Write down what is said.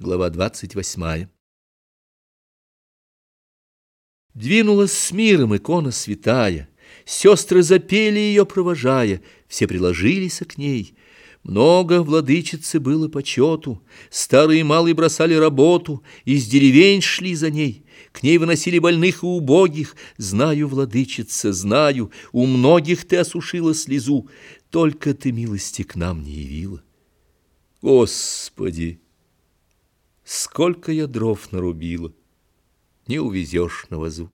Глава двадцать восьмая. Двинулась с миром икона святая, Сестры запели ее, провожая, Все приложились к ней. Много владычицы было почету, Старые и малые бросали работу, Из деревень шли за ней, К ней выносили больных и убогих. Знаю, владычица, знаю, У многих ты осушила слезу, Только ты милости к нам не явила. Господи! Сколько я дров нарубила, не увезешь на вазу.